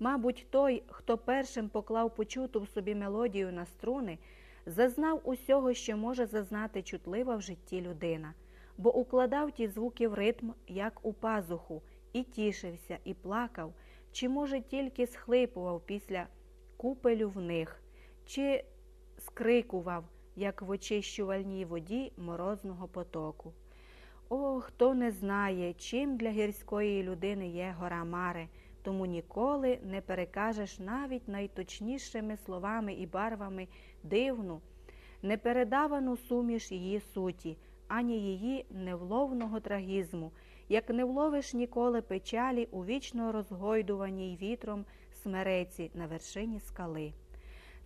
Мабуть, той, хто першим поклав почуту в собі мелодію на струни, зазнав усього, що може зазнати чутлива в житті людина, бо укладав ті звуки в ритм, як у пазуху, і тішився, і плакав, чи, може, тільки схлипував після купелю в них, чи скрикував, як в очищувальній воді морозного потоку. О, хто не знає, чим для гірської людини є гора Мари, тому ніколи не перекажеш навіть найточнішими словами і барвами дивну, непередавану суміш її суті, ані її невловного трагізму, як не вловиш ніколи печалі у вічно розгойдуваній вітром смереці на вершині скали.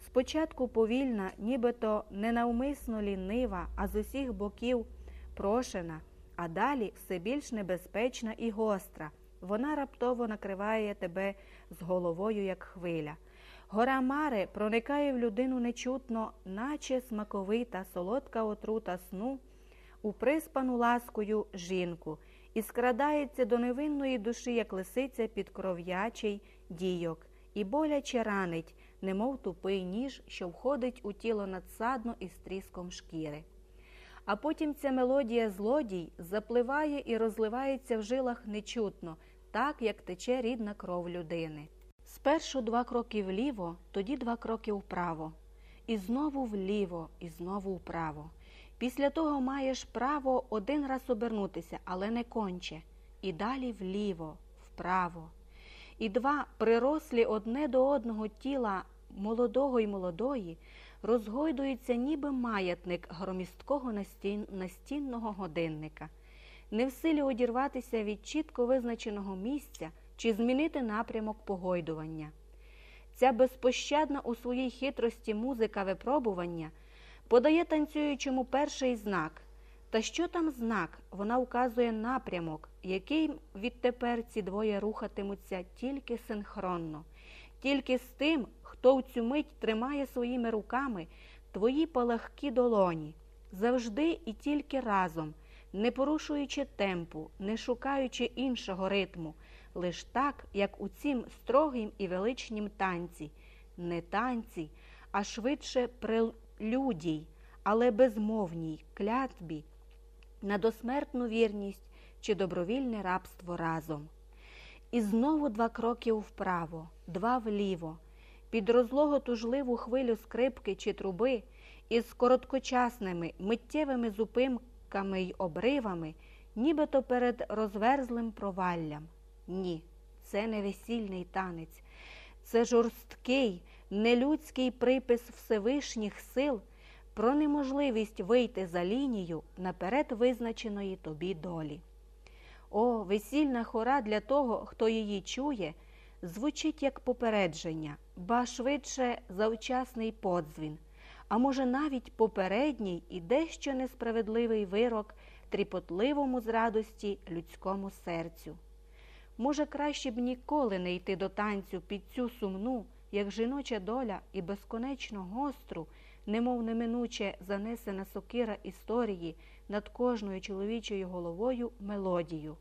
Спочатку повільна, нібито ненавмисно лінива, а з усіх боків прошена, а далі все більш небезпечна і гостра. Вона раптово накриває тебе з головою, як хвиля. Гора Мари проникає в людину нечутно, наче смаковита, солодка отрута сну, у приспану ласкою жінку, і скрадається до невинної душі, як лисиця під кров'ячий дійок, і боляче ранить, немов тупий ніж, що входить у тіло надсадно із тріском шкіри. А потім ця мелодія злодій запливає і розливається в жилах нечутно, так як тече рідна кров людини. Спершу два кроки вліво, тоді два кроки вправо, і знову вліво, і знову вправо. Після того маєш право один раз обернутися, але не конче, і далі вліво, вправо. І два прирослі одне до одного тіла молодого й молодої розгойдується, ніби маятник громісткого настінного годинника, не в силі одірватися від чітко визначеного місця чи змінити напрямок погойдування. Ця безпощадна у своїй хитрості музика випробування подає танцюючому перший знак. Та що там знак? Вона вказує напрямок, який відтепер ці двоє рухатимуться тільки синхронно, тільки з тим, хто в цю мить тримає своїми руками твої палахкі долоні, завжди і тільки разом, не порушуючи темпу, не шукаючи іншого ритму, лиш так, як у цім строгім і величнім танці, не танці, а швидше прелюдій, але безмовній клятбі, на досмертну вірність чи добровільне рабство разом. І знову два кроки вправо, два вліво, під розлого тужливу хвилю скрипки чи труби, із короткочасними миттєвими зупинками й обривами, нібито перед розверзлим проваллям. Ні, це не весільний танець, це жорсткий, нелюдський припис Всевишніх сил про неможливість вийти за лінію наперед визначеної тобі долі. О, весільна хора для того, хто її чує, звучить як попередження, ба швидше завчасний подзвін, а може, навіть попередній і дещо несправедливий вирок тріпотливому з радості людському серцю. Може, краще б ніколи не йти до танцю під цю сумну, як жіноча доля і безконечно гостру, немов неминуче занесена сокира історії над кожною чоловічою головою мелодію.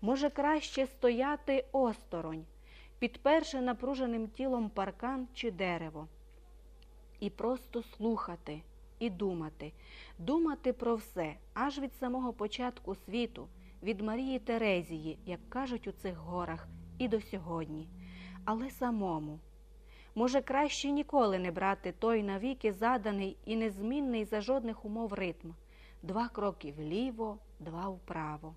Може, краще стояти осторонь, підперши напруженим тілом паркан чи дерево, і просто слухати і думати, думати про все, аж від самого початку світу, від Марії Терезії, як кажуть у цих горах, і до сьогодні, але самому. Може, краще ніколи не брати той навіки заданий і незмінний за жодних умов ритм два кроки вліво, два вправо.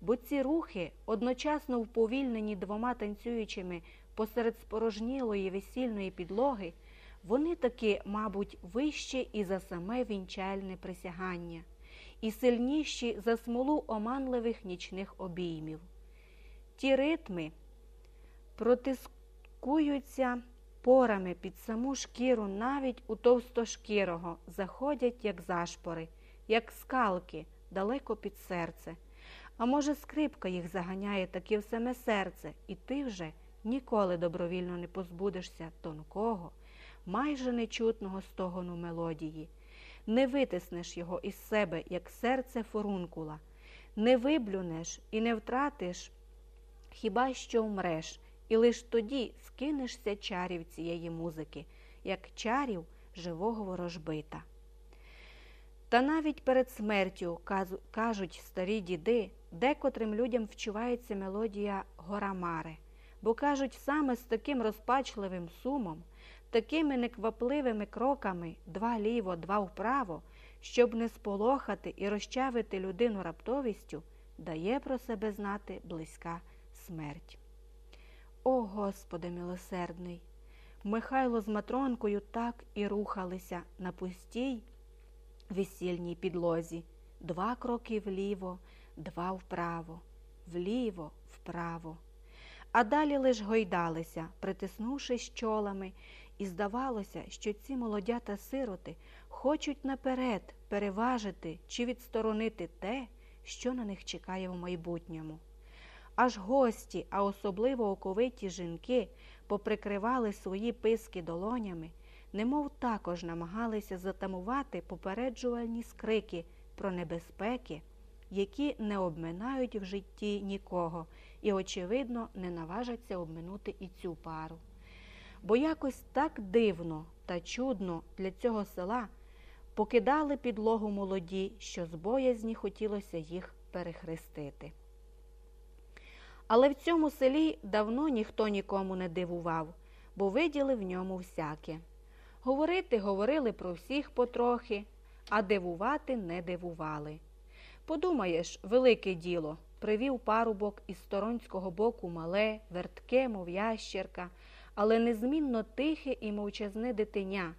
Бо ці рухи, одночасно вповільнені двома танцюючими посеред спорожнілої весільної підлоги, вони таки, мабуть, вищі і за саме вінчальне присягання, і сильніші за смолу оманливих нічних обіймів. Ті ритми протискуються порами під саму шкіру навіть у товстошкірого, заходять, як зашпори, як скалки, далеко під серце. А може, скрипка їх заганяє таки в саме серце, і ти вже ніколи добровільно не позбудешся тонкого, майже нечутного стогону мелодії, не витиснеш його із себе, як серце форункула, не виблюнеш і не втратиш, хіба що вмреш, і лиш тоді скинешся чарів цієї музики, як чарів живого ворожбита. Та навіть перед смертю, кажуть старі діди, декотрим людям вчувається мелодія Горамари, бо кажуть, саме з таким розпачливим сумом, такими неквапливими кроками два ліво, два вправо, щоб не сполохати і розчавити людину раптовістю, дає про себе знати близька смерть. О Господи милосердний! Михайло з Матронкою так і рухалися на пустій весільній підлозі, два кроки вліво, два вправо, вліво, вправо. А далі лиш гойдалися, притиснувшись чолами, і здавалося, що ці молодята сироти хочуть наперед переважити чи відсторонити те, що на них чекає в майбутньому. Аж гості, а особливо оковиті жінки, поприкривали свої писки долонями, немов також намагалися затамувати попереджувальні скрики про небезпеки, які не обминають в житті нікого і, очевидно, не наважаться обминути і цю пару. Бо якось так дивно та чудно для цього села покидали підлогу молоді, що з боязні хотілося їх перехрестити. Але в цьому селі давно ніхто нікому не дивував, бо виділи в ньому всяке. Говорити говорили про всіх потрохи, а дивувати не дивували. Подумаєш, велике діло, привів парубок із сторонського боку мале, вертке, мов ящерка, але незмінно тихе і мовчазне дитиня,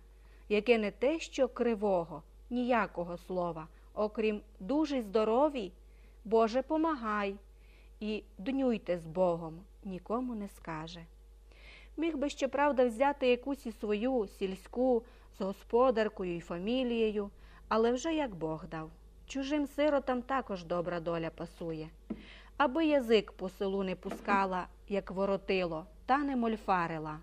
яке не те, що кривого, ніякого слова, окрім дуже здоровій, Боже, помагай і днюйте з Богом, нікому не скаже. Міг би, щоправда, взяти якусь і свою сільську з господаркою і фамілією, але вже як Бог дав. Чужим сиротам також добра доля пасує. Аби язик по селу не пускала, як воротило, та не мольфарила.